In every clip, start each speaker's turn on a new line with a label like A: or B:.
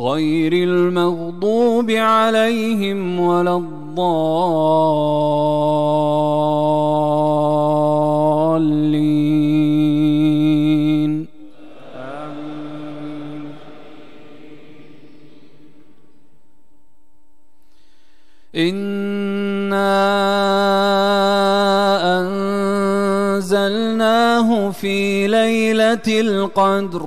A: غير المغضوب عليهم ولا الضالين. آمين إنا أنزلناه في ليلة القدر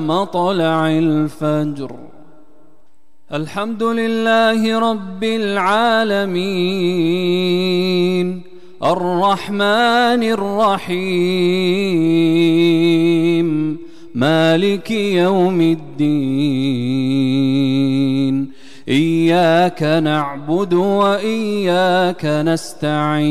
A: مطلع الفجر. الحمد لله رب العالمين. الرحمن الرحيم. مالك يوم الدين. إياك نعبد وإياك نستعين.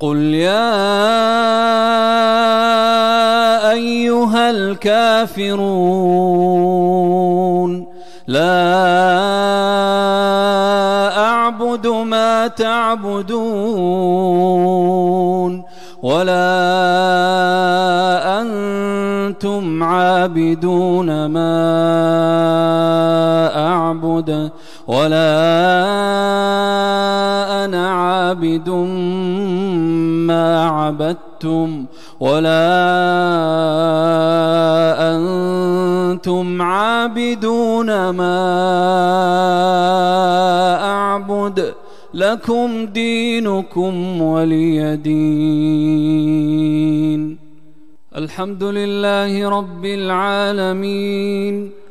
A: قل يا أيها الكافرون لا أعبد ما تعبدون ولا أنتم عابدون ما أعبد ولا أنا عابد ما عبدتم ولا أنتم عابدون ما أعبد لكم دينكم ولي دين. الحمد لله رب العالمين.